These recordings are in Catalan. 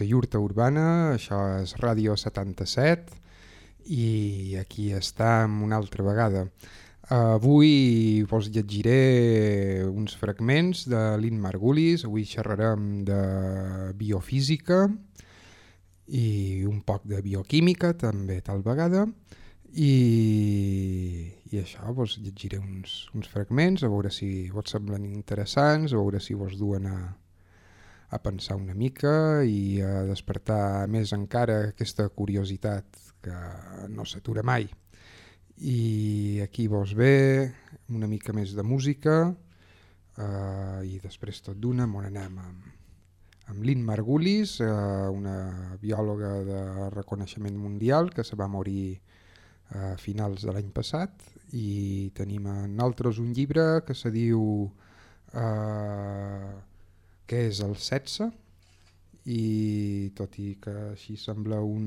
la Iurta Urbana, això és Ràdio 77 i aquí estem una altra vegada. Avui vos llegiré uns fragments de Lin Margulis, avui xerrarem de biofísica i un poc de bioquímica també tal vegada i, i això, vos llegiré uns, uns fragments a veure si vos semblen interessants, a veure si vos duen a, a pensar una mica i a despertar més encara aquesta curiositat que no s'atura mai. I aquí vos ve una mica més de música eh, i després tot d'una m'on anem amb, amb Lynn Margulis, eh, una biòloga de reconeixement mundial que se va morir a finals de l'any passat i tenim en altres un llibre que se diu eh, què és el sexe i tot i que així sembla un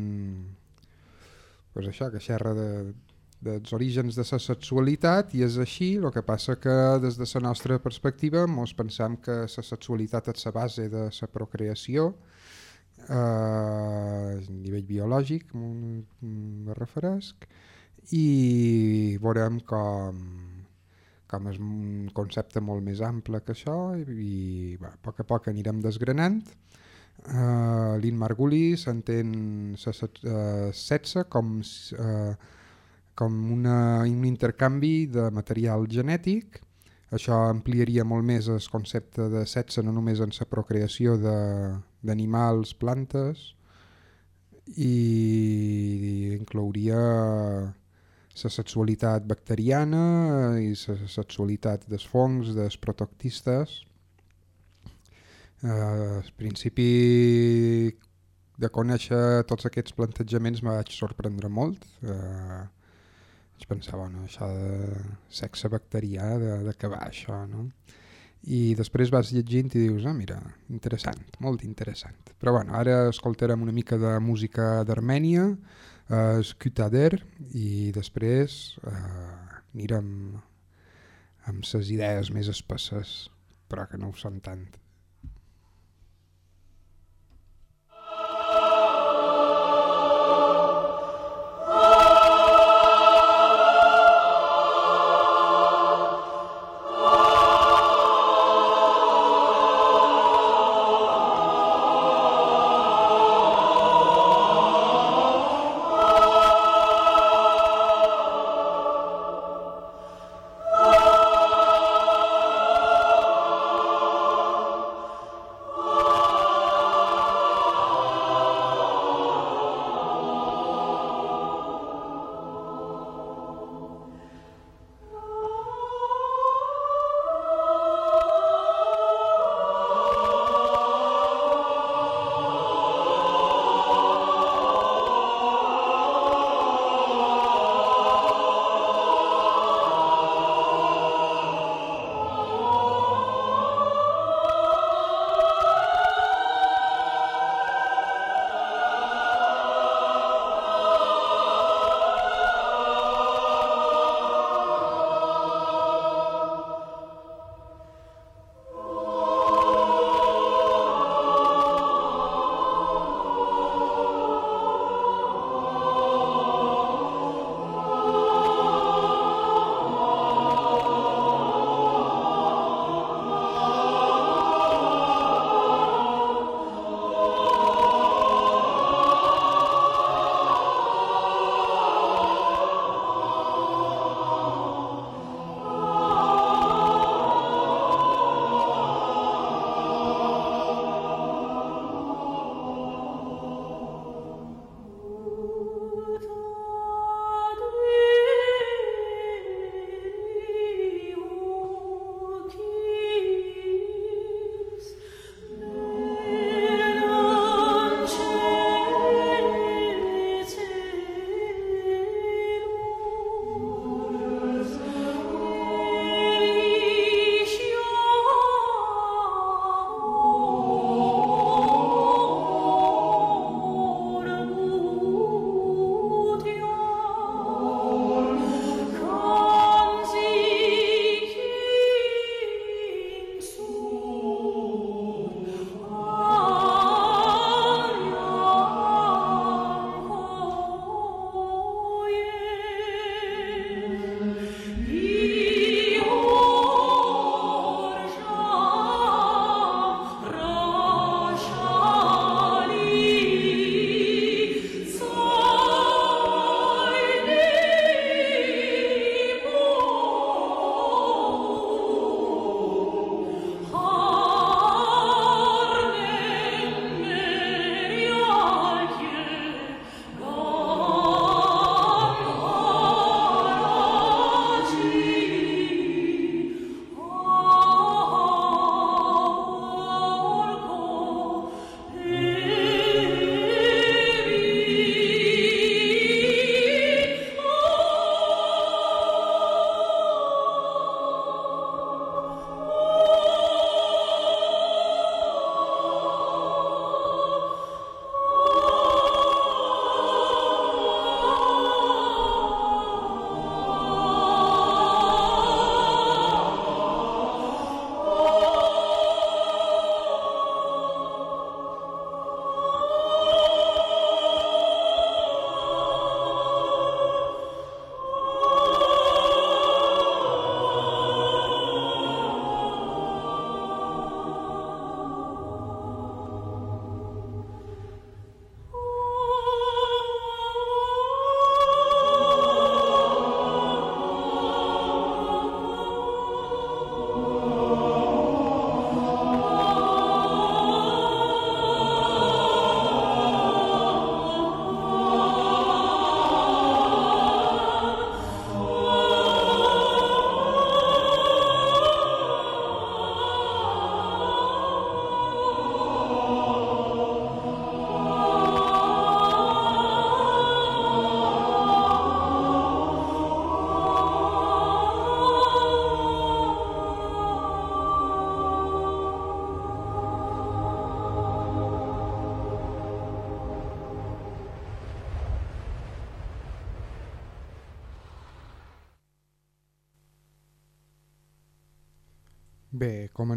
pues això, que xerra de, dels orígens de la sexualitat i és així, el que passa que des de la nostra perspectiva mos pensam que la sexualitat és la base de la procreació eh, a nivell biològic me referesc i veurem com com és un concepte molt més ample que això i, va, a poc a poc anirem desgranant. Uh, L'In Marguli s'entén uh, sexe com, uh, com una, un intercanvi de material genètic. Això ampliaria molt més el concepte de sexe no només en la procreació d'animals, plantes, i inclouria la sexualitat bacteriana i la sexualitat dels fongs, dels protoctistes. Eh, al principi de conèixer tots aquests plantejaments me vaig sorprendre molt. Eh, vaig pensar, bueno, això de sexe bacterià, de, de què va això, no? I després vas llegint i dius, ah, mira, interessant, molt interessant. Però bueno, ara escoltarem una mica de música d'Armènia, eh, Skutader i després eh, anirem amb ses idees més espesses però que no ho són tant.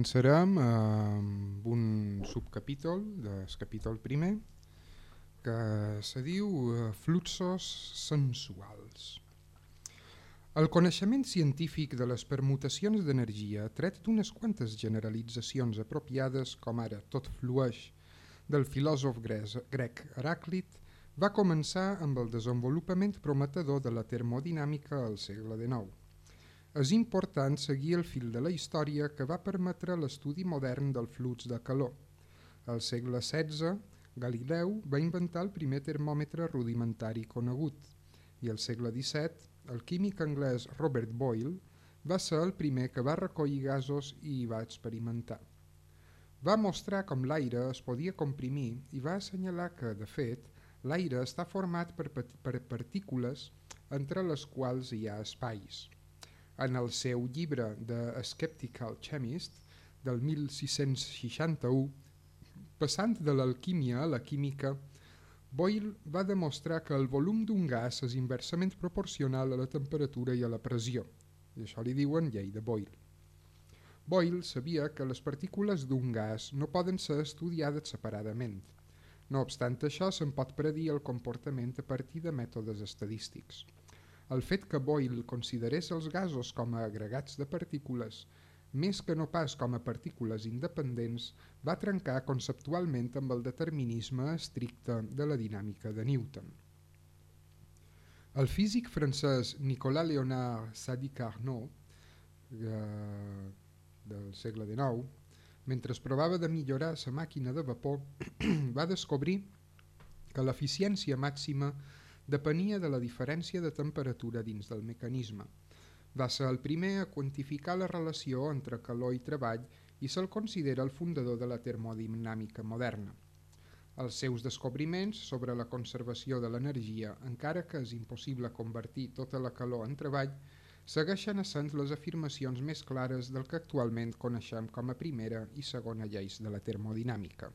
Començarem amb un subcapítol del capítol primer que se diu eh, Fluxos sensuals. El coneixement científic de les permutacions d'energia, tret d'unes quantes generalitzacions apropiades, com ara tot flueix, del filòsof grec Heràclit, va començar amb el desenvolupament prometedor de la termodinàmica al segle XIX. És important seguir el fil de la història que va permetre l'estudi modern del flux de calor. Al segle XVI, Galileu va inventar el primer termòmetre rudimentari conegut i al segle XVII, el químic anglès Robert Boyle va ser el primer que va recollir gasos i hi va experimentar. Va mostrar com l'aire es podia comprimir i va assenyalar que, de fet, L'aire està format per, per partícules entre les quals hi ha espais. En el seu llibre The Skeptical Chemist del 1661, passant de l'alquímia a la química, Boyle va demostrar que el volum d'un gas és inversament proporcional a la temperatura i a la pressió, i això li diuen llei de Boyle. Boyle sabia que les partícules d'un gas no poden ser estudiades separadament, no obstant això, se'n pot predir el comportament a partir de mètodes estadístics. El fet que Boyle considerés els gasos com a agregats de partícules més que no pas com a partícules independents, va trencar conceptualment amb el determinisme estricte de la dinàmica de Newton. El físic francès Nicolas Léonard Sadi-Carnot, eh, del segle XIX, mentre es provava de millorar la màquina de vapor, va descobrir que l'eficiència màxima depenia de la diferència de temperatura dins del mecanisme. Va ser el primer a quantificar la relació entre calor i treball i se'l considera el fundador de la termodinàmica moderna. Els seus descobriments sobre la conservació de l'energia, encara que és impossible convertir tota la calor en treball, segueixen essent les afirmacions més clares del que actualment coneixem com a primera i segona lleis de la termodinàmica.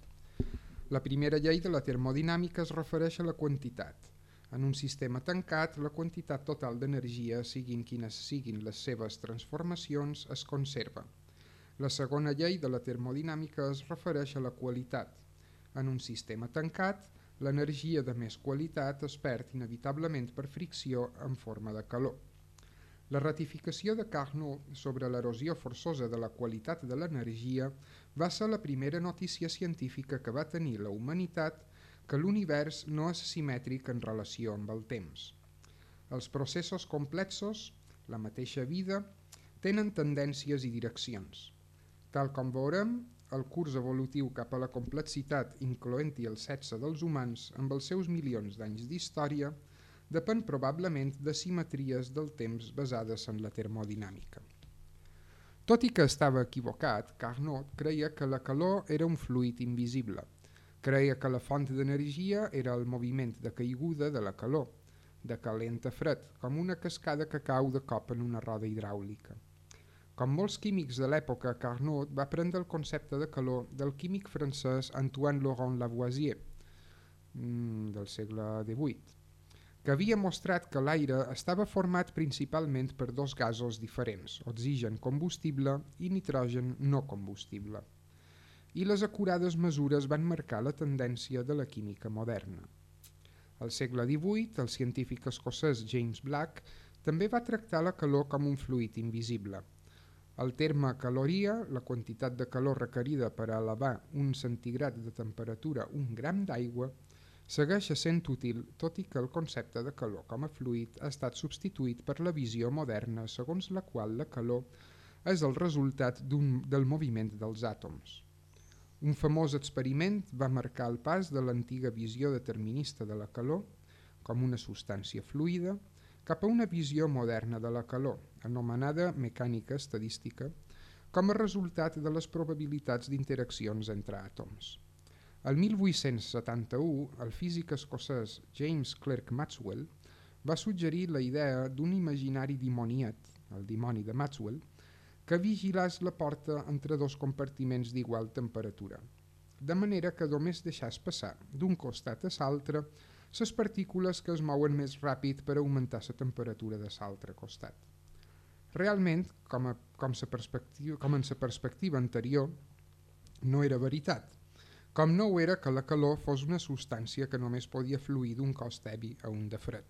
La primera llei de la termodinàmica es refereix a la quantitat. En un sistema tancat, la quantitat total d'energia, siguin quines siguin les seves transformacions, es conserva. La segona llei de la termodinàmica es refereix a la qualitat. En un sistema tancat, l'energia de més qualitat es perd inevitablement per fricció en forma de calor. La ratificació de Carnot sobre l'erosió forçosa de la qualitat de l'energia va ser la primera notícia científica que va tenir la humanitat que l'univers no és simètric en relació amb el temps. Els processos complexos, la mateixa vida, tenen tendències i direccions. Tal com veurem, el curs evolutiu cap a la complexitat, incloent-hi el sexe dels humans amb els seus milions d'anys d'història, depèn probablement de simetries del temps basades en la termodinàmica. Tot i que estava equivocat, Carnot creia que la calor era un fluid invisible. Creia que la font d'energia era el moviment de caiguda de la calor, de calent a fred, com una cascada que cau de cop en una roda hidràulica. Com molts químics de l'època, Carnot va prendre el concepte de calor del químic francès Antoine Laurent Lavoisier, mm, del segle XVIII, que havia mostrat que l'aire estava format principalment per dos gasos diferents, oxigen combustible i nitrogen no combustible. I les acurades mesures van marcar la tendència de la química moderna. Al segle XVIII, el científic escocès James Black també va tractar la calor com un fluid invisible. El terme caloria, la quantitat de calor requerida per elevar un centigrad de temperatura un gram d'aigua, segueix sent útil, tot i que el concepte de calor com a fluid ha estat substituït per la visió moderna segons la qual la calor és el resultat del moviment dels àtoms. Un famós experiment va marcar el pas de l'antiga visió determinista de la calor, com una substància fluida, cap a una visió moderna de la calor, anomenada mecànica estadística, com a resultat de les probabilitats d'interaccions entre àtoms. El 1871, el físic escocès James Clerk Maxwell va suggerir la idea d'un imaginari dimoniet, el dimoni de Maxwell, que vigilàs la porta entre dos compartiments d'igual temperatura, de manera que només deixàs passar d'un costat a l'altre les partícules que es mouen més ràpid per augmentar la temperatura de l'altre costat. Realment, com, a, com, sa perspectiva, com en la perspectiva anterior, no era veritat, com no ho era que la calor fos una substància que només podia fluir d'un cos tebi a un de fred.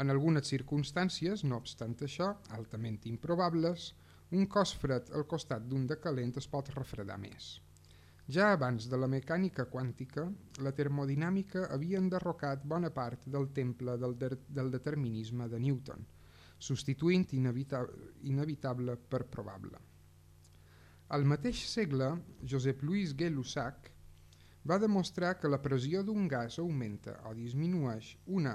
En algunes circumstàncies, no obstant això, altament improbables, un cos fred al costat d'un de calent es pot refredar més. Ja abans de la mecànica quàntica, la termodinàmica havia enderrocat bona part del temple del, de del determinisme de Newton, substituint inevita inevitable per probable. Al mateix segle, Josep Louis Gay-Lussac va demostrar que la pressió d'un gas augmenta o disminueix una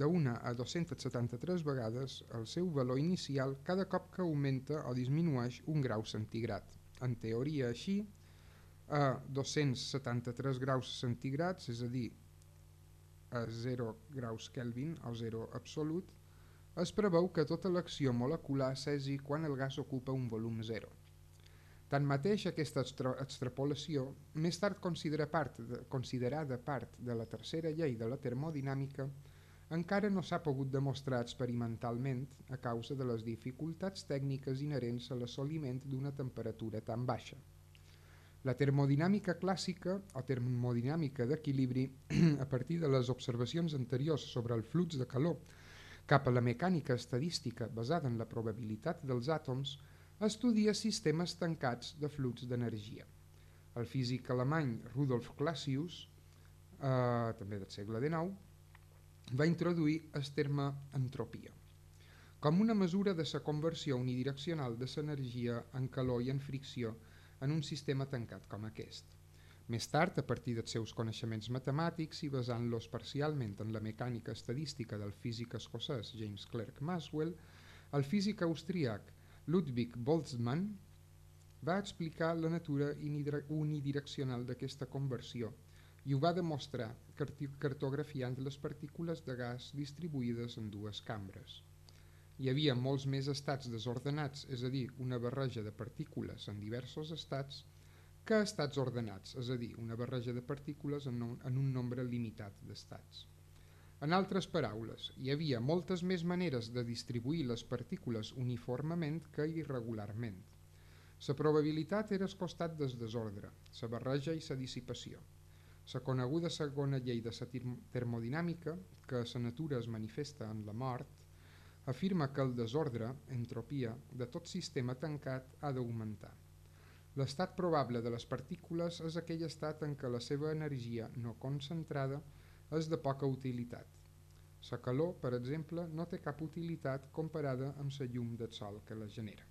d'una a 273 vegades el seu valor inicial cada cop que augmenta o disminueix un grau centígrad. En teoria, així, a 273 graus centígrads, és a dir, a 0 graus Kelvin o 0 absolut, es preveu que tota l'acció molecular cesi quan el gas ocupa un volum 0. Tanmateix, aquesta extra extrapolació, més tard considera part de, considerada part de la tercera llei de la termodinàmica, encara no s'ha pogut demostrar experimentalment a causa de les dificultats tècniques inherents a l'assoliment d'una temperatura tan baixa. La termodinàmica clàssica o termodinàmica d'equilibri, a partir de les observacions anteriors sobre el flux de calor cap a la mecànica estadística basada en la probabilitat dels àtoms, estudia sistemes tancats de flux d'energia. El físic alemany Rudolf Clausius, eh, també del segle XIX, va introduir el terme entropia com una mesura de la conversió unidireccional de l'energia en calor i en fricció en un sistema tancat com aquest. Més tard, a partir dels seus coneixements matemàtics i basant-los parcialment en la mecànica estadística del físic escocès James Clerk Maxwell, el físic austríac Ludwig Boltzmann va explicar la natura unidireccional d'aquesta conversió i ho va demostrar cartografiant les partícules de gas distribuïdes en dues cambres. Hi havia molts més estats desordenats, és a dir, una barreja de partícules en diversos estats, que estats ordenats, és a dir, una barreja de partícules en un, nombre limitat d'estats. En altres paraules, hi havia moltes més maneres de distribuir les partícules uniformement que irregularment. La probabilitat era el costat del desordre, la barreja i la dissipació. La coneguda segona llei de la termodinàmica, que la natura es manifesta en la mort, afirma que el desordre, entropia, de tot sistema tancat ha d'augmentar. L'estat probable de les partícules és aquell estat en què la seva energia no concentrada és de poca utilitat. La calor, per exemple, no té cap utilitat comparada amb la llum del sol que la genera.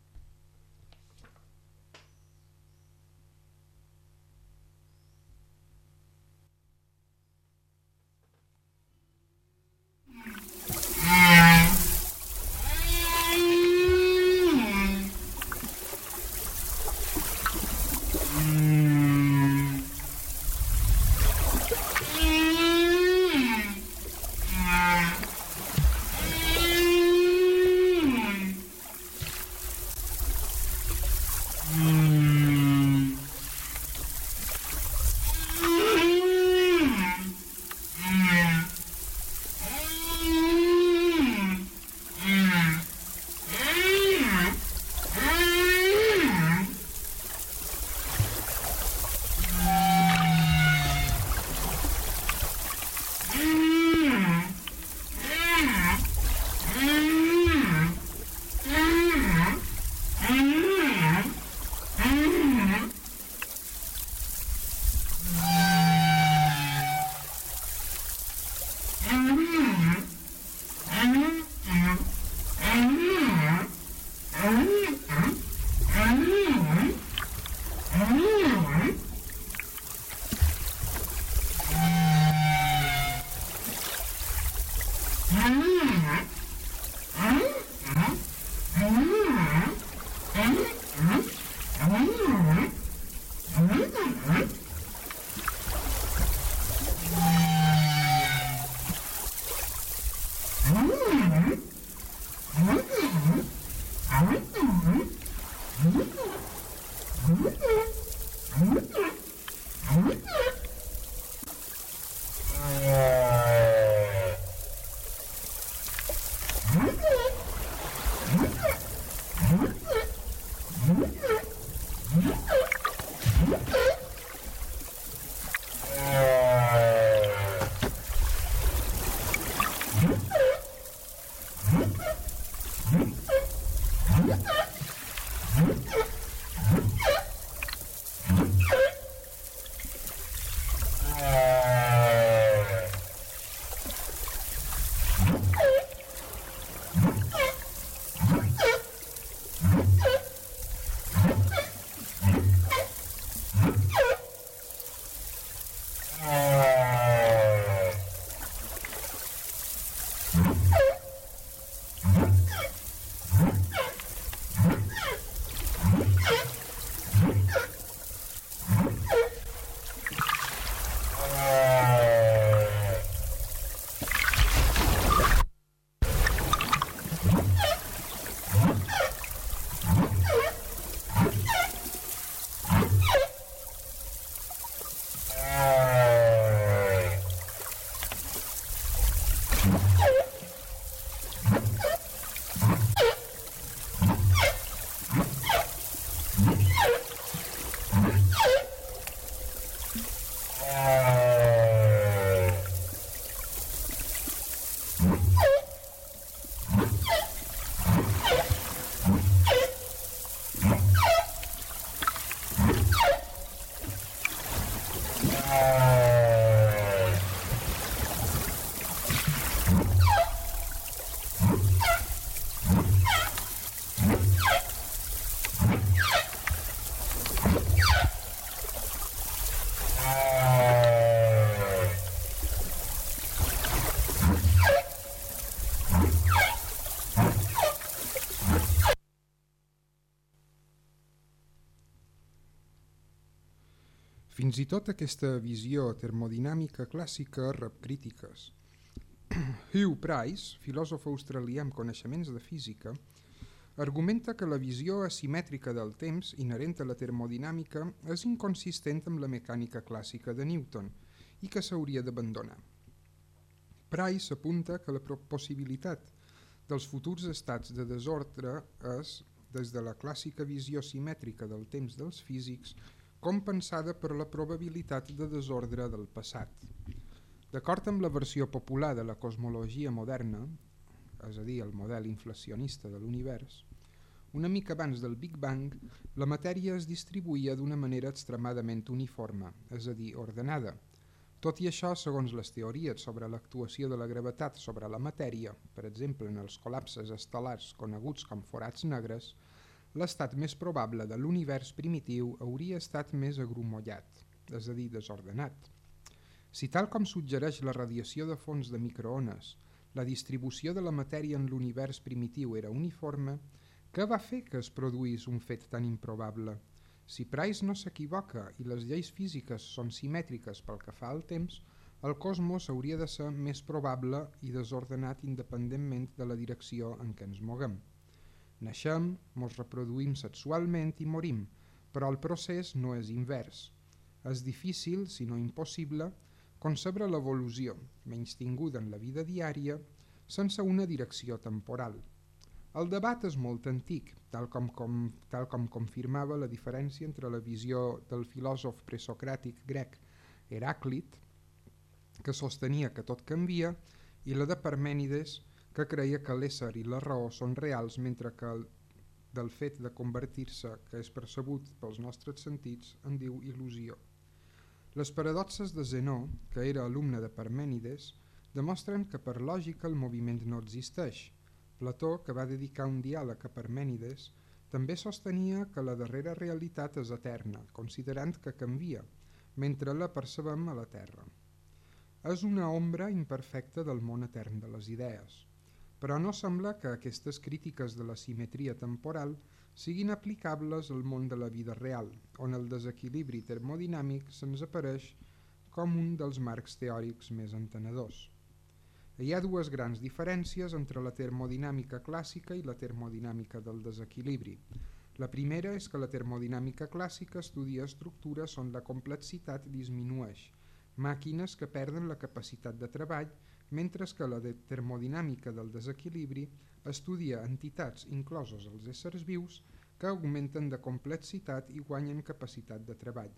Fins i tot aquesta visió termodinàmica clàssica rep crítiques. Hugh Price, filòsof australià amb coneixements de física, argumenta que la visió asimètrica del temps inherent a la termodinàmica és inconsistent amb la mecànica clàssica de Newton i que s'hauria d'abandonar. Price apunta que la possibilitat dels futurs estats de desordre és, des de la clàssica visió simètrica del temps dels físics, compensada per la probabilitat de desordre del passat. D'acord amb la versió popular de la cosmologia moderna, és a dir, el model inflacionista de l'univers, una mica abans del Big Bang, la matèria es distribuïa d'una manera extremadament uniforme, és a dir, ordenada. Tot i això, segons les teories sobre l'actuació de la gravetat sobre la matèria, per exemple en els col·lapses estel·lars coneguts com forats negres, l'estat més probable de l'univers primitiu hauria estat més agrumollat, és a dir, desordenat. Si tal com suggereix la radiació de fons de microones, la distribució de la matèria en l'univers primitiu era uniforme, què va fer que es produís un fet tan improbable? Si Price no s'equivoca i les lleis físiques són simètriques pel que fa al temps, el cosmos hauria de ser més probable i desordenat independentment de la direcció en què ens moguem. Naixem, ens reproduïm sexualment i morim, però el procés no és invers. És difícil, si no impossible, concebre l'evolució, menys tinguda en la vida diària, sense una direcció temporal. El debat és molt antic, tal com, com, tal com confirmava la diferència entre la visió del filòsof presocràtic grec Heràclit, que sostenia que tot canvia, i la de Parmènides, que creia que l'ésser i la raó són reals mentre que el, del fet de convertir-se, que és percebut pels nostres sentits, en diu il·lusió. Les paradoxes de Zenó, que era alumne de Parmènides, demostren que per lògica el moviment no existeix. Plató, que va dedicar un diàleg a Parmènides, també sostenia que la darrera realitat és eterna, considerant que canvia, mentre la percebem a la Terra. És una ombra imperfecta del món etern de les idees però no sembla que aquestes crítiques de la simetria temporal siguin aplicables al món de la vida real, on el desequilibri termodinàmic se'ns apareix com un dels marcs teòrics més entenedors. Hi ha dues grans diferències entre la termodinàmica clàssica i la termodinàmica del desequilibri. La primera és que la termodinàmica clàssica estudia estructures on la complexitat disminueix, màquines que perden la capacitat de treball mentre que la de termodinàmica del desequilibri estudia entitats inclosos els éssers vius que augmenten de complexitat i guanyen capacitat de treball.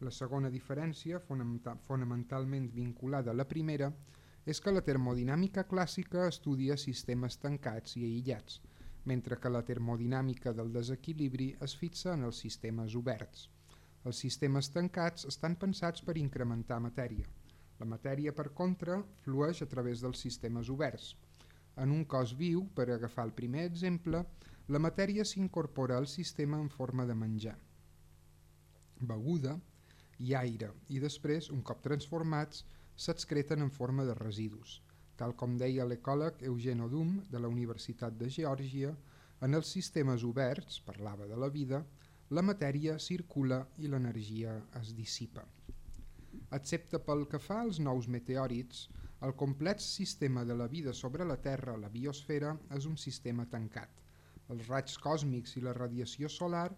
La segona diferència, fonamentalment vinculada a la primera, és que la termodinàmica clàssica estudia sistemes tancats i aïllats, mentre que la termodinàmica del desequilibri es fixa en els sistemes oberts. Els sistemes tancats estan pensats per incrementar matèria, la matèria, per contra, flueix a través dels sistemes oberts. En un cos viu, per agafar el primer exemple, la matèria s'incorpora al sistema en forma de menjar, beguda i aire, i després, un cop transformats, s'excreten en forma de residus. Tal com deia l'ecòleg Eugen Odum, de la Universitat de Geòrgia, en els sistemes oberts, parlava de la vida, la matèria circula i l'energia es dissipa. Excepte pel que fa als nous meteòrits, el complex sistema de la vida sobre la Terra, la biosfera, és un sistema tancat. Els raigs còsmics i la radiació solar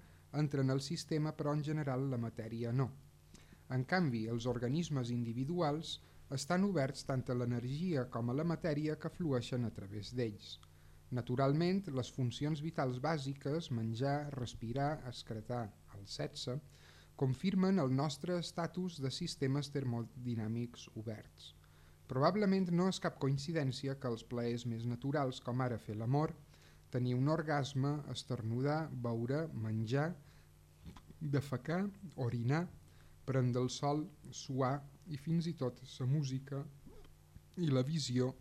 entren al sistema però en general la matèria no. En canvi, els organismes individuals estan oberts tant a l'energia com a la matèria que flueixen a través d'ells. Naturalment, les funcions vitals bàsiques, menjar, respirar, excretar, el sexe, confirmen el nostre estatus de sistemes termodinàmics oberts. Probablement no és cap coincidència que els plaers més naturals, com ara fer l'amor, tenir un orgasme, esternudar, beure, menjar, defecar, orinar, prendre el sol, suar i fins i tot la música i la visió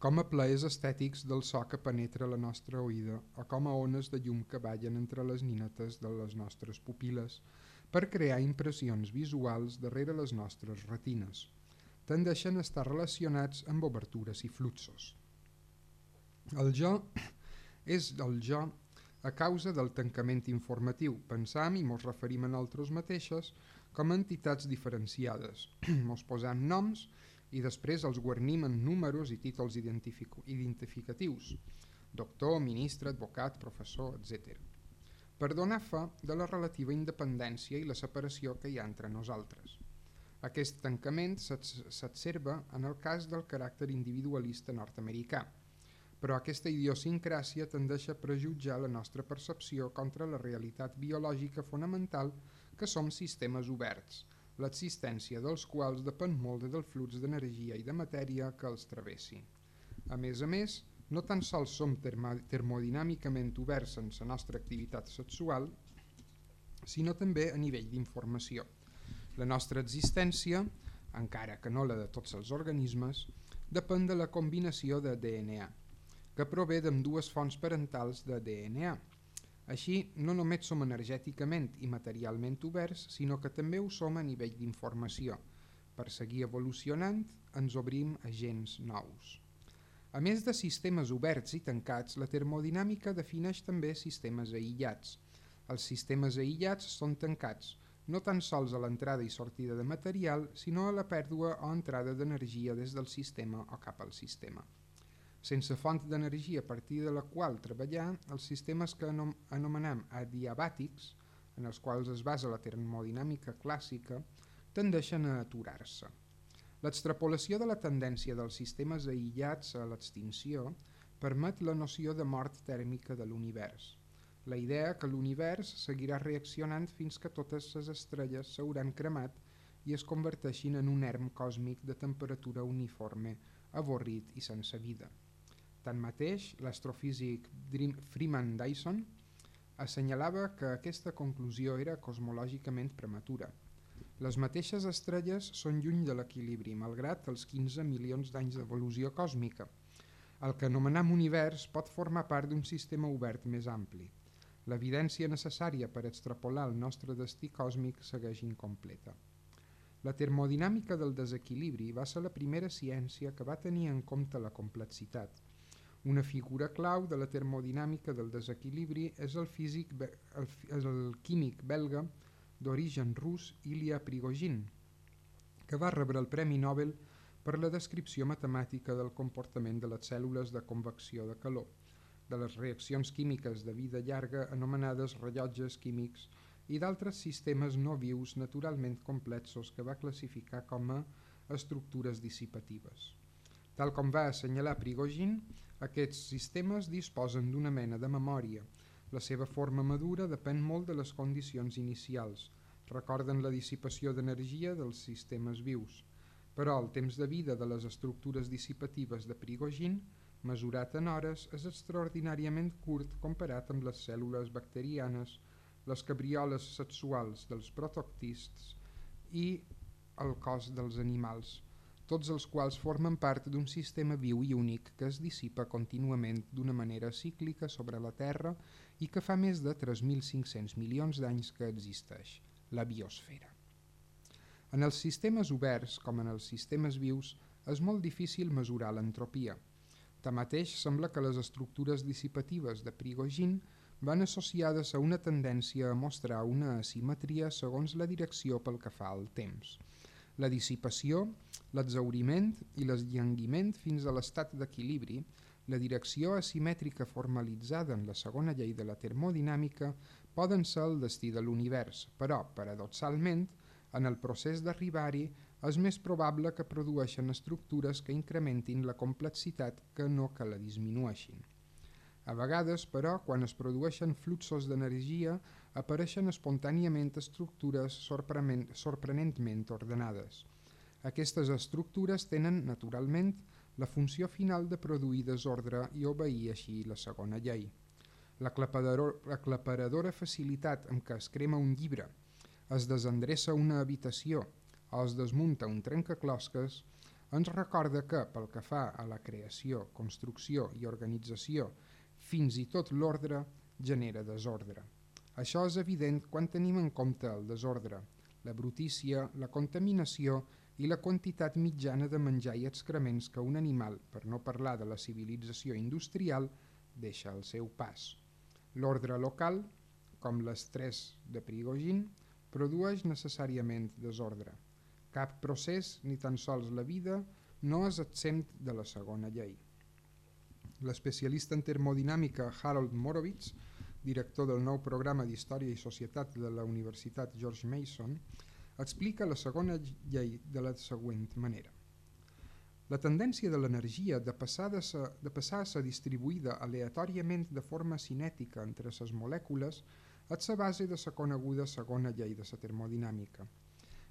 com a plaers estètics del so que penetra la nostra oïda o com a ones de llum que ballen entre les ninetes de les nostres pupil·les, per crear impressions visuals darrere les nostres retines. Tendeixen a estar relacionats amb obertures i fluxos. El jo és el jo a causa del tancament informatiu. Pensam i ens referim a nosaltres mateixes com a entitats diferenciades. Ens posem noms i després els guarnim en números i títols identificatius, doctor, ministre, advocat, professor, etc. Per donar fa de la relativa independència i la separació que hi ha entre nosaltres. Aquest tancament s'observa en el cas del caràcter individualista nord-americà, però aquesta idiosincràsia tendeix a prejutjar la nostra percepció contra la realitat biològica fonamental que som sistemes oberts, l'existència dels quals depèn molt del flux d'energia i de matèria que els travessi. A més a més, no tan sols som termodinàmicament oberts en la nostra activitat sexual, sinó també a nivell d'informació. La nostra existència, encara que no la de tots els organismes, depèn de la combinació de DNA, que prové d'ambdues fonts parentals de DNA. Així, no només som energèticament i materialment oberts, sinó que també ho som a nivell d'informació. Per seguir evolucionant, ens obrim a gens nous. A més de sistemes oberts i tancats, la termodinàmica defineix també sistemes aïllats. Els sistemes aïllats són tancats, no tan sols a l'entrada i sortida de material, sinó a la pèrdua o entrada d'energia des del sistema o cap al sistema sense font d'energia a partir de la qual treballar, els sistemes que anomenem adiabàtics, en els quals es basa la termodinàmica clàssica, tendeixen a aturar-se. L'extrapolació de la tendència dels sistemes aïllats a l'extinció permet la noció de mort tèrmica de l'univers. La idea que l'univers seguirà reaccionant fins que totes les estrelles s'hauran cremat i es converteixin en un erm còsmic de temperatura uniforme, avorrit i sense vida. Tanmateix, l'astrofísic Freeman Dyson assenyalava que aquesta conclusió era cosmològicament prematura. Les mateixes estrelles són lluny de l'equilibri, malgrat els 15 milions d'anys d'evolució còsmica. El que anomenem univers pot formar part d'un sistema obert més ampli. L'evidència necessària per extrapolar el nostre destí còsmic segueix incompleta. La termodinàmica del desequilibri va ser la primera ciència que va tenir en compte la complexitat, una figura clau de la termodinàmica del desequilibri és el, físic, el, el químic belga d'origen rus Ilya Prigogine, que va rebre el Premi Nobel per la descripció matemàtica del comportament de les cèl·lules de convecció de calor, de les reaccions químiques de vida llarga anomenades rellotges químics i d'altres sistemes no vius naturalment complexos que va classificar com a estructures dissipatives. Tal com va assenyalar Prigogine, aquests sistemes disposen d'una mena de memòria. La seva forma madura depèn molt de les condicions inicials. Recorden la dissipació d'energia dels sistemes vius. Però el temps de vida de les estructures dissipatives de Prigogine, mesurat en hores, és extraordinàriament curt comparat amb les cèl·lules bacterianes, les cabrioles sexuals dels protoctists i el cos dels animals tots els quals formen part d'un sistema viu i únic que es dissipa contínuament d'una manera cíclica sobre la Terra i que fa més de 3.500 milions d'anys que existeix, la biosfera. En els sistemes oberts, com en els sistemes vius, és molt difícil mesurar l'entropia. Tanmateix, sembla que les estructures dissipatives de Prigogine van associades a una tendència a mostrar una asimetria segons la direcció pel que fa al temps – la dissipació, l'exauriment i l'esllenguiment fins a l'estat d'equilibri, la direcció asimètrica formalitzada en la segona llei de la termodinàmica poden ser el destí de l'univers, però, paradoxalment, en el procés d'arribar-hi és més probable que produeixen estructures que incrementin la complexitat que no que la disminueixin. A vegades, però, quan es produeixen fluxos d'energia, apareixen espontàniament estructures sorprenentment ordenades. Aquestes estructures tenen, naturalment, la funció final de produir desordre i obeir així la segona llei. La claparadora facilitat amb què es crema un llibre, es desendreça una habitació es desmunta un trencaclosques, ens recorda que, pel que fa a la creació, construcció i organització fins i tot l'ordre genera desordre. Això és evident quan tenim en compte el desordre, la brutícia, la contaminació i la quantitat mitjana de menjar i excrements que un animal, per no parlar de la civilització industrial, deixa al seu pas. L'ordre local, com l'estrès de Prigogine, produeix necessàriament desordre. Cap procés, ni tan sols la vida, no és exempt de la segona llei. L'especialista en termodinàmica Harold Morovitz, director del nou programa d'Història i Societat de la Universitat George Mason, explica la segona llei de la següent manera. La tendència de l'energia de, passar de, sa, de passar a ser distribuïda aleatòriament de forma cinètica entre les molècules és la base de la coneguda segona llei de la termodinàmica.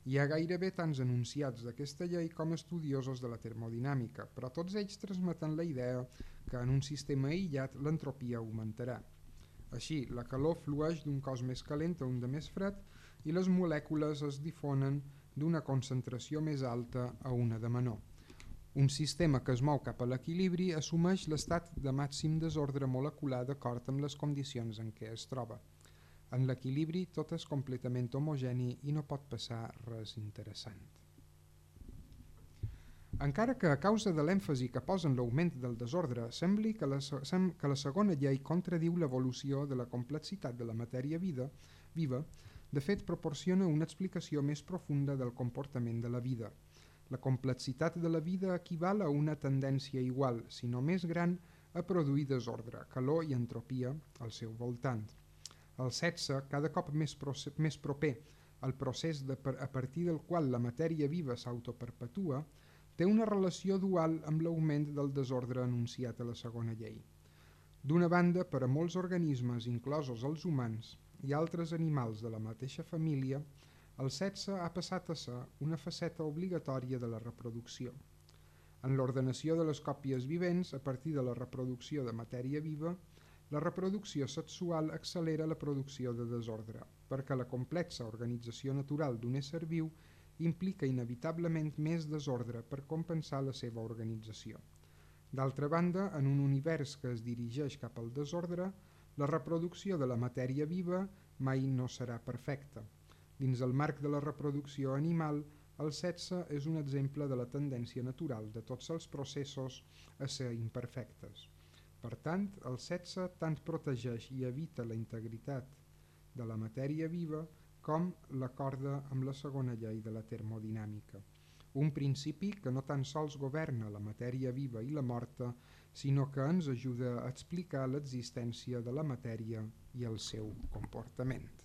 Hi ha gairebé tants enunciats d'aquesta llei com estudiosos de la termodinàmica, però tots ells transmeten la idea que en un sistema aïllat l'entropia augmentarà. Així, la calor flueix d'un cos més calent a un de més fred i les molècules es difonen d'una concentració més alta a una de menor. Un sistema que es mou cap a l'equilibri assumeix l'estat de màxim desordre molecular d'acord amb les condicions en què es troba. En l'equilibri tot és completament homogeni i no pot passar res interessant. Encara que a causa de l'èmfasi que posa en l'augment del desordre sembli que la, sem, que la segona llei contradiu l'evolució de la complexitat de la matèria vida, viva, de fet proporciona una explicació més profunda del comportament de la vida – la complexitat de la vida equival a una tendència igual, si no més gran, a produir desordre, calor i entropia al seu voltant. El sexe, cada cop més, més proper al procés de, a partir del qual la matèria viva s'autoperpetua, té una relació dual amb l'augment del desordre anunciat a la segona llei. D'una banda, per a molts organismes, inclosos els humans i altres animals de la mateixa família, el sexe ha passat a ser una faceta obligatòria de la reproducció. En l'ordenació de les còpies vivents, a partir de la reproducció de matèria viva, la reproducció sexual accelera la producció de desordre, perquè la complexa organització natural d'un ésser viu implica inevitablement més desordre per compensar la seva organització. D'altra banda, en un univers que es dirigeix cap al desordre, la reproducció de la matèria viva mai no serà perfecta, Dins el marc de la reproducció animal, el sexe és un exemple de la tendència natural de tots els processos a ser imperfectes. Per tant, el sexe tant protegeix i evita la integritat de la matèria viva com l'acorda amb la segona llei de la termodinàmica. Un principi que no tan sols governa la matèria viva i la morta, sinó que ens ajuda a explicar l'existència de la matèria i el seu comportament.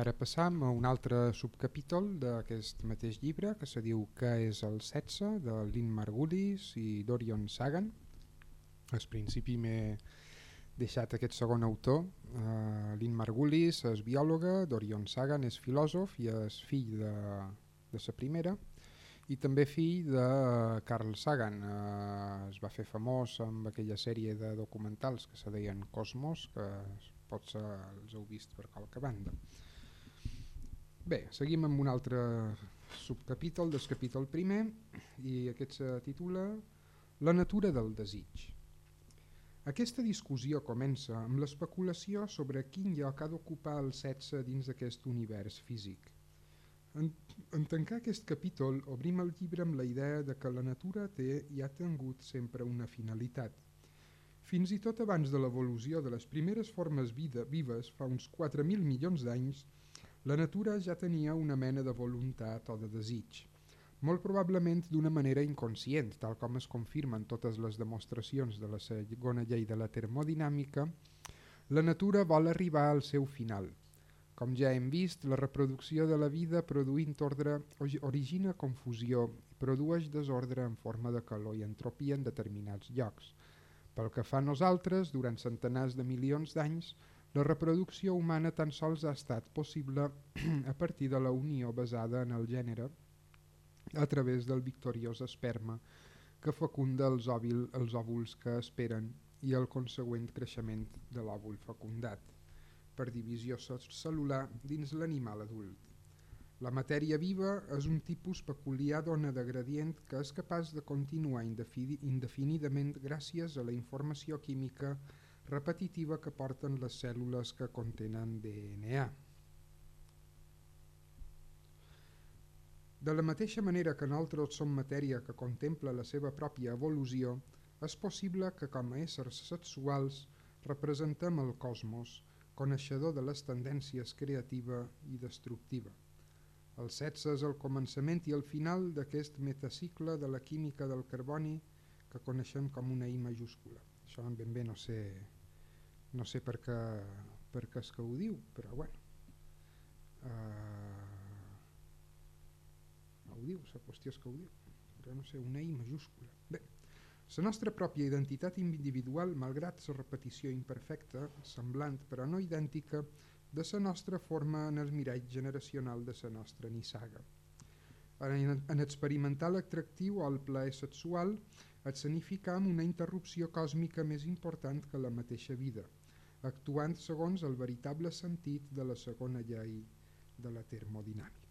Ara passam a un altre subcapítol d'aquest mateix llibre que se diu Què és el 16 de Lynn Margulis i Dorian Sagan. Al principi m'he deixat aquest segon autor. Uh, Lynn Margulis és biòloga, Dorian Sagan és filòsof i és fill de, de sa primera i també fill de Carl Sagan. Uh, es va fer famós amb aquella sèrie de documentals que se deien Cosmos, que potser els heu vist per qualque banda. Bé, seguim amb un altre subcapítol del capítol primer i aquest se titula La natura del desig. Aquesta discussió comença amb l'especulació sobre quin lloc ha d'ocupar el sexe dins d'aquest univers físic. En, en tancar aquest capítol obrim el llibre amb la idea de que la natura té i ha tingut sempre una finalitat. Fins i tot abans de l'evolució de les primeres formes vida, vives, fa uns 4.000 milions d'anys, la natura ja tenia una mena de voluntat o de desig, molt probablement d'una manera inconscient, tal com es confirmen totes les demostracions de la segona llei de la termodinàmica, la natura vol arribar al seu final. Com ja hem vist, la reproducció de la vida produint ordre origina confusió i produeix desordre en forma de calor i entropia en determinats llocs. Pel que fa a nosaltres, durant centenars de milions d'anys, la reproducció humana tan sols ha estat possible a partir de la unió basada en el gènere a través del victoriós esperma que fecunda els, òbil, els òvuls que esperen i el consegüent creixement de l'òvul fecundat per divisió cel·lular dins l'animal adult. La matèria viva és un tipus peculiar d'ona de gradient que és capaç de continuar indefinidament gràcies a la informació química repetitiva que porten les cèl·lules que contenen DNA. De la mateixa manera que nosaltres som matèria que contempla la seva pròpia evolució, és possible que com a éssers sexuals representem el cosmos, coneixedor de les tendències creativa i destructiva. El sexe és el començament i el final d'aquest metacicle de la química del carboni que coneixem com una I majúscula. Això ben bé no sé no sé per què, per què és que ho diu, però bueno. Uh, ho diu, la qüestió és que ho diu, però no sé, una I majúscula. Bé, la nostra pròpia identitat individual, malgrat la repetició imperfecta, semblant però no idèntica, de la nostra forma en el mirall generacional de la nostra nissaga. En, en experimentar l'atractiu o el plaer sexual, et significam una interrupció còsmica més important que la mateixa vida, actuant segons el veritable sentit de la segona llei de la termodinàmica.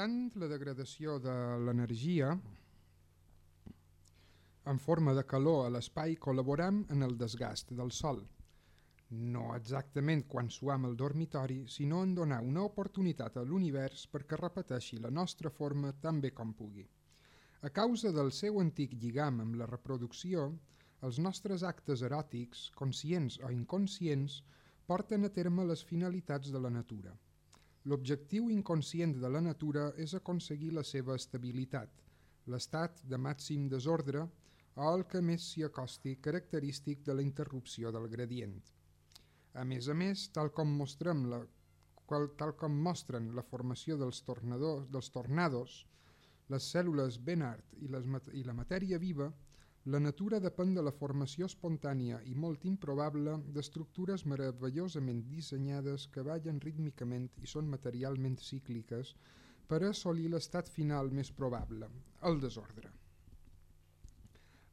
Augmentant la degradació de l'energia en forma de calor a l'espai col·laboram en el desgast del sol. No exactament quan suam el dormitori, sinó en donar una oportunitat a l'univers perquè repeteixi la nostra forma tan bé com pugui. A causa del seu antic lligam amb la reproducció, els nostres actes eròtics, conscients o inconscients, porten a terme les finalitats de la natura. L'objectiu inconscient de la natura és aconseguir la seva estabilitat, l'estat de màxim desordre o el que més s'hi acosti característic de la interrupció del gradient. A més a més, tal com mostrem la, qual, tal com mostren la formació dels, tornadors, dels tornados, les cèl·lules Benard i, les, i la matèria viva, la natura depèn de la formació espontània i molt improbable d'estructures meravellosament dissenyades que ballen rítmicament i són materialment cícliques per assolir l'estat final més probable, el desordre.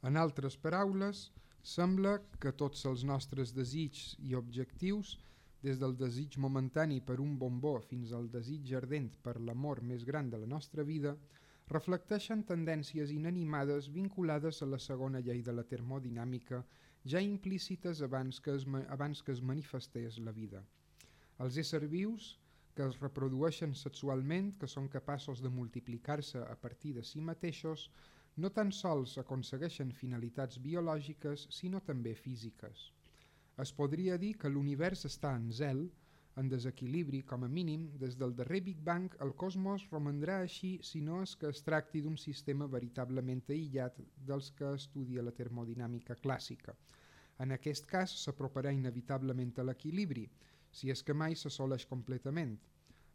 En altres paraules, sembla que tots els nostres desigs i objectius, des del desig momentani per un bombó fins al desig ardent per l'amor més gran de la nostra vida, reflecteixen tendències inanimades vinculades a la segona llei de la termodinàmica, ja implícites abans que es, abans que es manifestés la vida. Els éssers vius, que es reprodueixen sexualment, que són capaços de multiplicar-se a partir de si mateixos, no tan sols aconsegueixen finalitats biològiques, sinó també físiques. Es podria dir que l'univers està en zel, en desequilibri com a mínim, des del darrer Big Bang el cosmos romandrà així si no és que es tracti d'un sistema veritablement aïllat dels que estudia la termodinàmica clàssica. En aquest cas s'aproparà inevitablement a l'equilibri, si és que mai s'assoleix completament.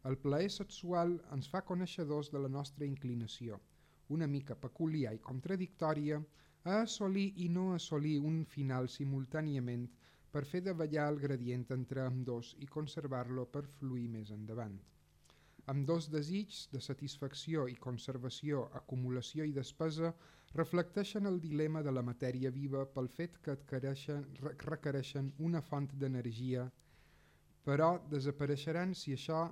El plaer sexual ens fa coneixedors de la nostra inclinació – una mica peculiar i contradictòria, a assolir i no assolir un final simultàniament per fer davallar el gradient entre amb dos i conservar-lo per fluir més endavant. Amb dos desigs de satisfacció i conservació, acumulació i despesa reflecteixen el dilema de la matèria viva pel fet que requereixen una font d'energia, però desapareixeran si això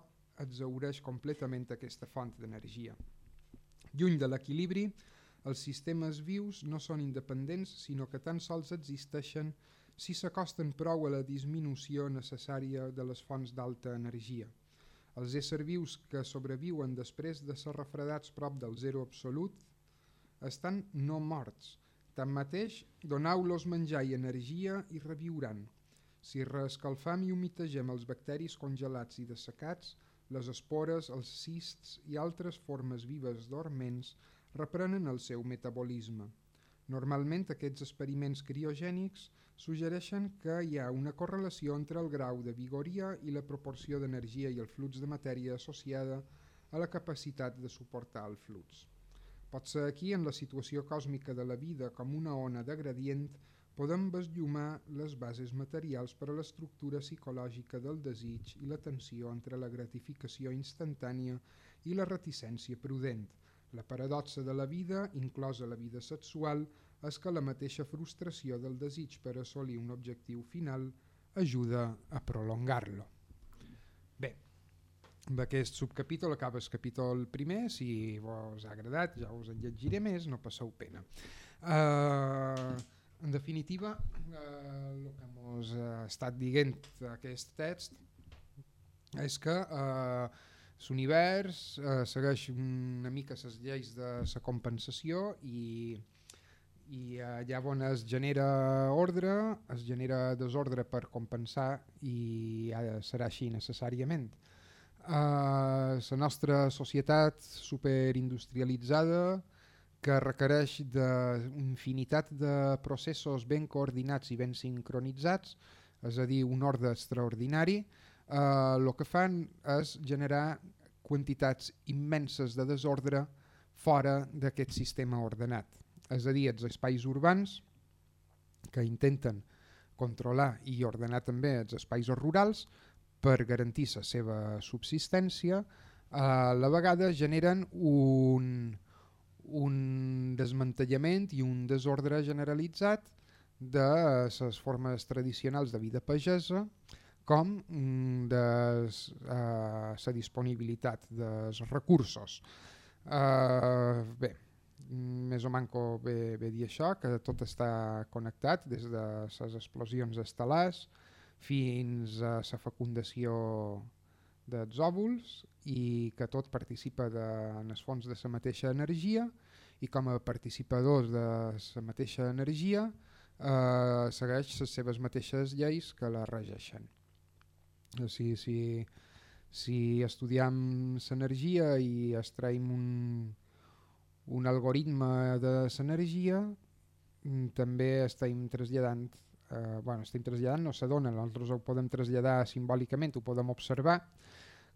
exaureix completament aquesta font d'energia. Lluny de l'equilibri, els sistemes vius no són independents, sinó que tan sols existeixen si s'acosten prou a la disminució necessària de les fonts d'alta energia. Els éssers vius que sobreviuen després de ser refredats prop del zero absolut estan no morts. Tanmateix, donau-los menjar i energia i reviuran. Si reescalfam i humitegem els bacteris congelats i dessecats, les espores, els cists i altres formes vives dorments reprenen el seu metabolisme. Normalment aquests experiments criogènics suggereixen que hi ha una correlació entre el grau de vigoria i la proporció d'energia i el flux de matèria associada a la capacitat de suportar el flux. Pot ser aquí, en la situació còsmica de la vida com una ona de gradient, podem besllumar les bases materials per a l'estructura psicològica del desig i la tensió entre la gratificació instantània i la reticència prudent. La paradoxa de la vida, inclosa la vida sexual, és que la mateixa frustració del desig per assolir un objectiu final ajuda a prolongar-lo. Bé, amb aquest subcapítol acaba el capítol primer, si vos ha agradat ja us en llegiré més, no passeu pena. Uh, en definitiva, eh, el que ens ha estat dient aquest text és que eh, l'univers eh, segueix una mica les lleis de la compensació i, i allà on es genera ordre, es genera desordre per compensar i ha de ser així necessàriament. Eh, la nostra societat superindustrialitzada que requereix d'infinitat de processos ben coordinats i ben sincronitzats, és a dir, un ordre extraordinari, eh, el que fan és generar quantitats immenses de desordre fora d'aquest sistema ordenat. És a dir, els espais urbans que intenten controlar i ordenar també els espais rurals per garantir la seva subsistència, a la vegada generen un, un desmantellament i un desordre generalitzat de les formes tradicionals de vida pagesa com mm, de la disponibilitat dels recursos. Uh, bé, més o manco ve, ve dir això, que tot està connectat des de les explosions estel·lars fins a la fecundació dels òvuls i que tot participa de, en els fons de la mateixa energia i com a participadors de la mateixa energia eh, segueix les seves mateixes lleis que la regeixen. O sigui, si, si estudiem l'energia i extraïm un, un algoritme de l'energia, mm, també estem traslladant, eh, bueno, estem traslladant, no s'adona, nosaltres ho podem traslladar simbòlicament, ho podem observar,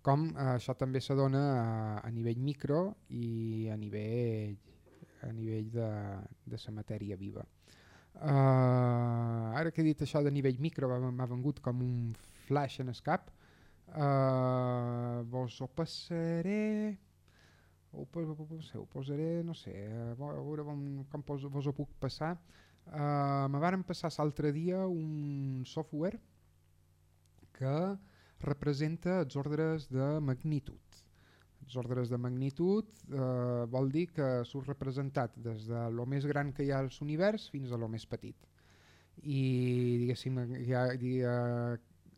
com eh, això també s'adona a, a nivell micro i a nivell, a nivell de, de la matèria viva. Uh, ara que he dit això de nivell micro m'ha vengut com un flash en el cap uh, vos ho passaré ho, ho, ho posaré, no sé, a veure com, com vos, ho puc passar uh, me varen passar l'altre dia un software que representa els ordres de magnitud. Els ordres de magnitud eh, vol dir que surt representat des de lo més gran que hi ha als univers fins a lo més petit. I diguéssim, hi ha, hi ha,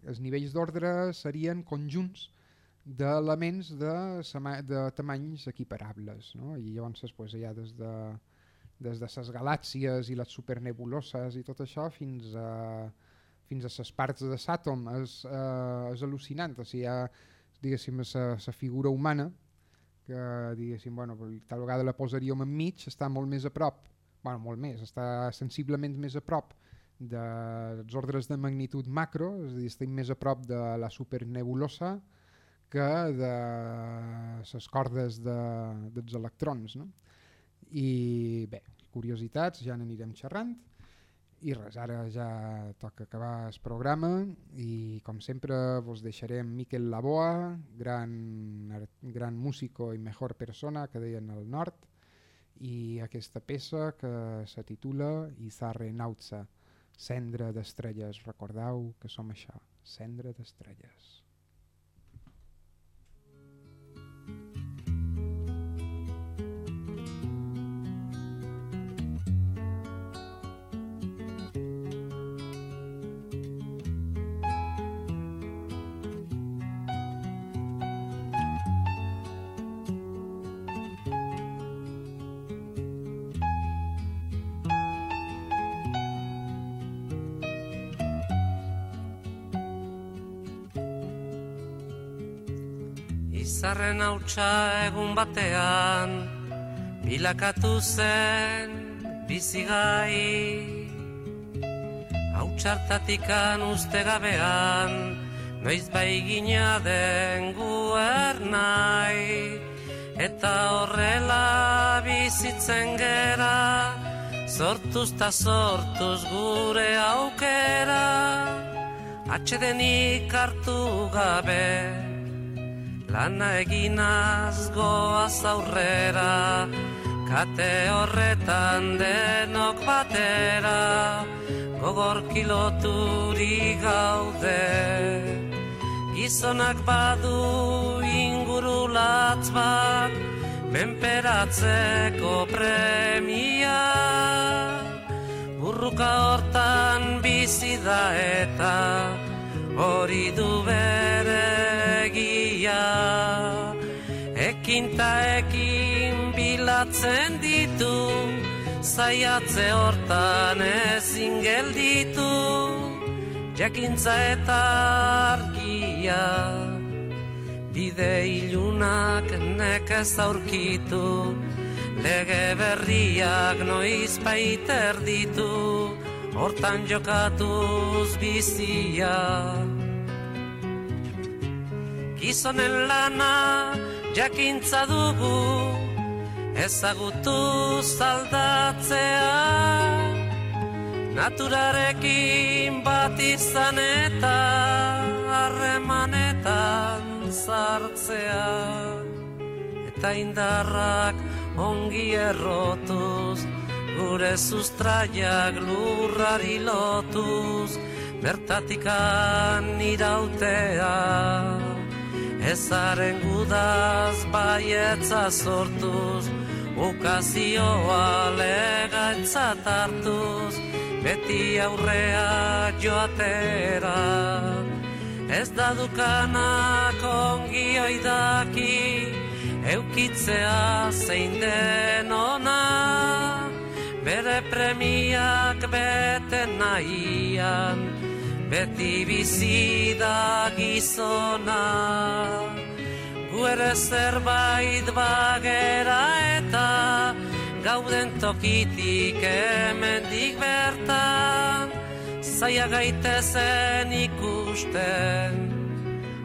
els nivells d'ordre serien conjunts d'elements de, de tamanys equiparables. No? I llavors pues, hi ha des de, des de les galàxies i les supernebuloses i tot això fins a fins a les parts de l'àtom és, eh, és al·lucinant, o sigui, hi ha diguéssim, la figura humana que diguéssim, bueno, tal vegada la posaríem enmig, està molt més a prop, bueno, molt més, està sensiblement més a prop dels ordres de magnitud macro, és a dir, estem més a prop de la supernebulosa que de les cordes de, dels electrons. No? I bé, curiositats, ja n'anirem xerrant. I res, ara ja toca acabar el programa i com sempre vos deixarem Miquel Laboa, gran, gran músico i mejor persona que deien al nord i aquesta peça que se titula Izarre Nautza, cendra d'estrelles. Recordeu que som això, cendra d'estrelles. Izarren hautsa egun batean Bilakatu zen bizigai Hautsartatikan uste gabean Noiz bai gina den guer nahi. Eta horrela bizitzen gera Sortuz ta sortuz gure aukera. Atxedenik hartu gabe Lana eginaz goaz aurrera Kate horretan denok batera Gogor kiloturi gaude. Gizonak badu ingurulatz bat Menperatzeko premia. Burruka hortan bizi da eta hori du bere egia Ekin ta ekin bilatzen ditu Zaiatze hortan ezin gelditu. Jakintza eta argia Bide ilunak nekez aurkitu. Lege berriak noiz baiter ditu hortan jokatuz bizia Gizonen lana jakintza dugu ezagutu zaldatzea. Naturarekin bat izan eta harremanetan zartzea Eta indarrak ongi errotuz gure sustraiak lurrari lotuz bertatikan irautea ezaren gudaz baietza sortuz ukazioa legatzat hartuz beti aurrea joatera. Ez da dukanak ongi oidaki eukitzea zein den ona. Bere premiak bete nahian beti bizi da gizona gu ere zerbait bagera eta gauden tokitik emendik bertan zaia gaitezen ikusten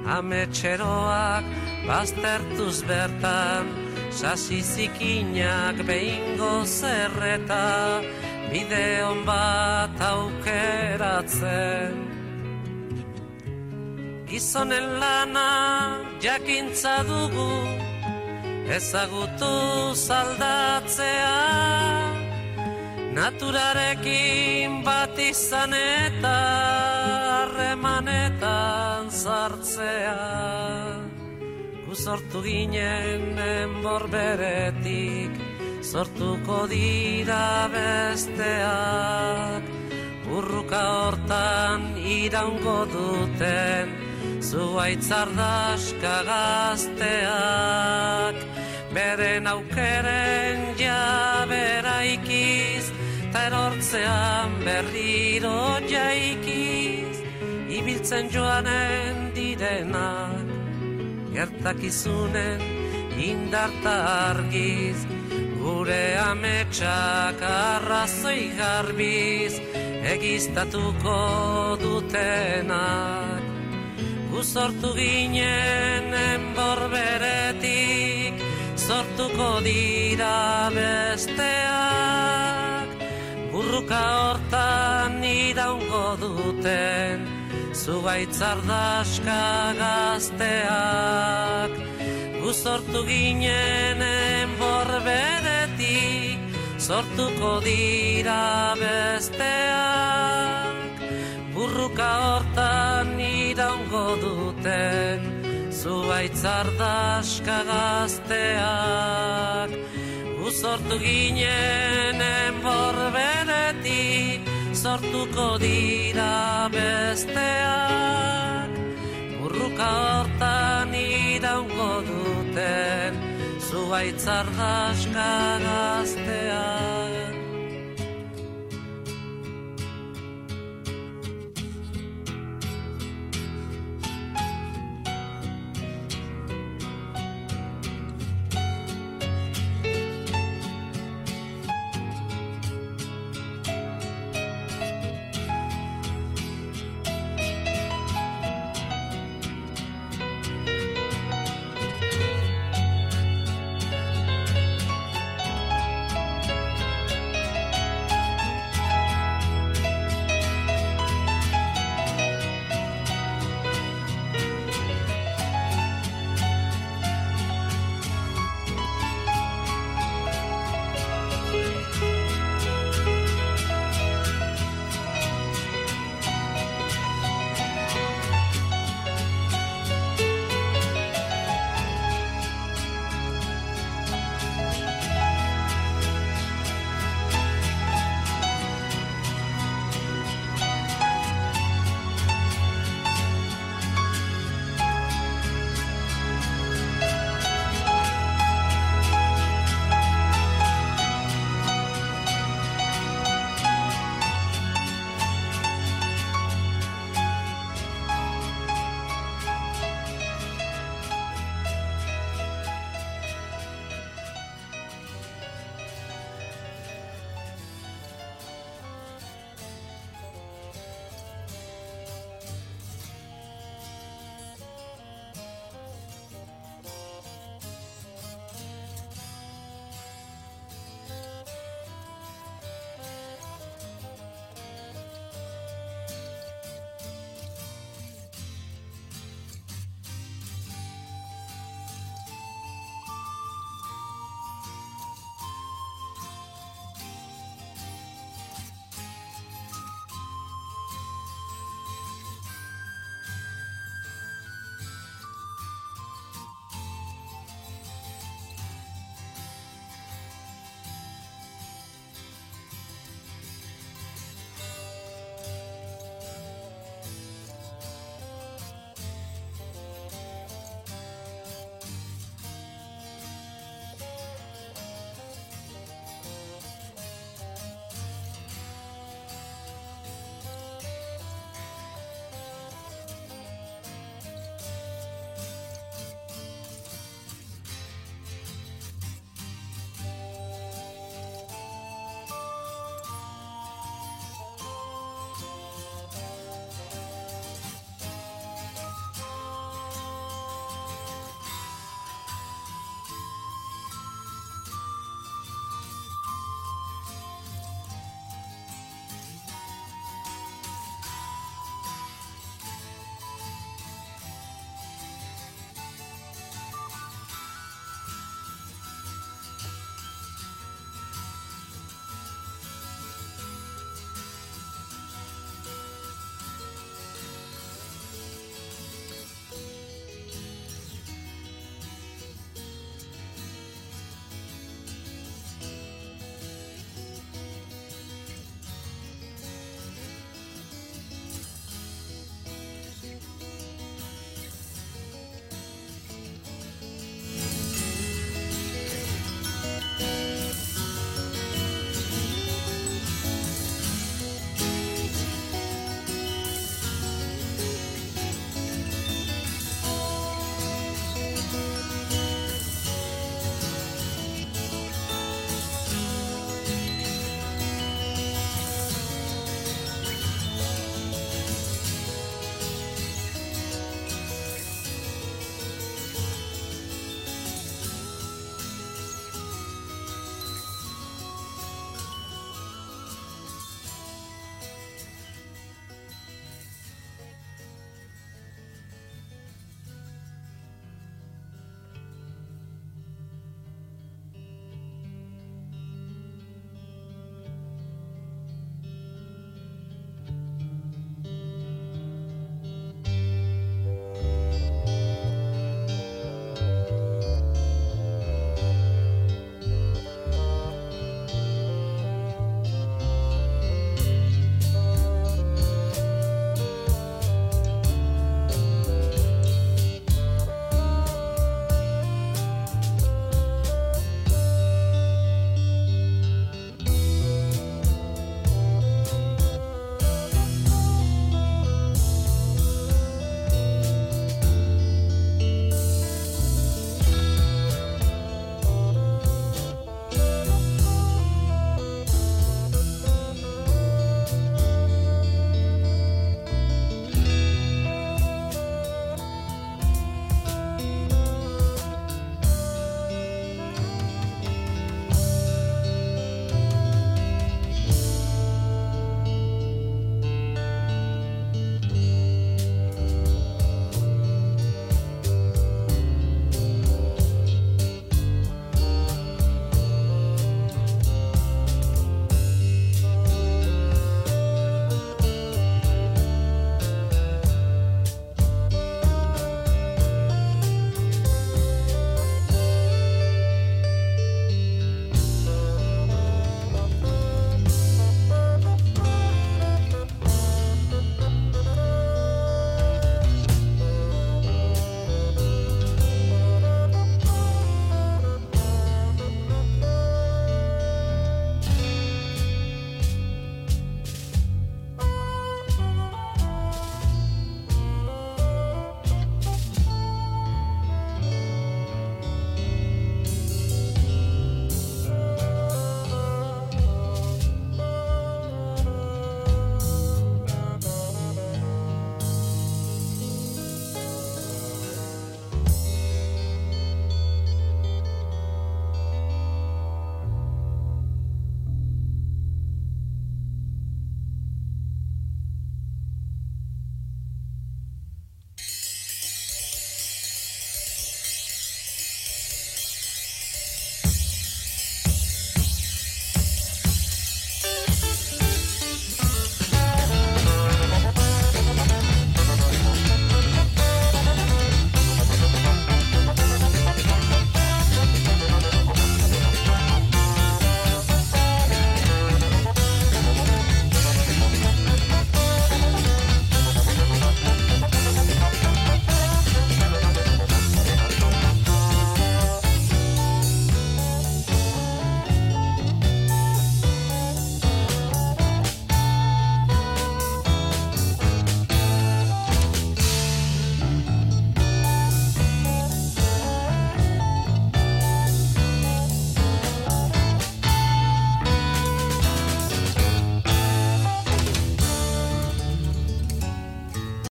ametxeroak baztertuz bertan. Sasi zikinak behingo zerreta bideon bat aukeratzen gizonen lana jakintza dugu ezagutu zaldatzea. Naturarekin bat izan eta harremanetan zartzea guzortu ginen enbor beretik sortuko dira besteak. Urruka hortan iraungo duten zuaitzardaska gazteak beren aukeren jabera ikiz ta erortzean berriro jaikiz ibiltzen joanen direnak gertakizunen indarta argiz gure ametsak arrazoi garbiz egiztatuko dutenak sortu ginen enborberetik sortuko dira besteak. Burruka hortan iraungo duten zugaitzardaska gazteak. Sortu ginen enborberetik sortuko dira besteak burruka hortan iraungo duten zuaitzardaska gazteak. Guzortu ginen enborberetik sortuko dira besteak. Burruka hortan iraungo duten zuaitzardaska gazteak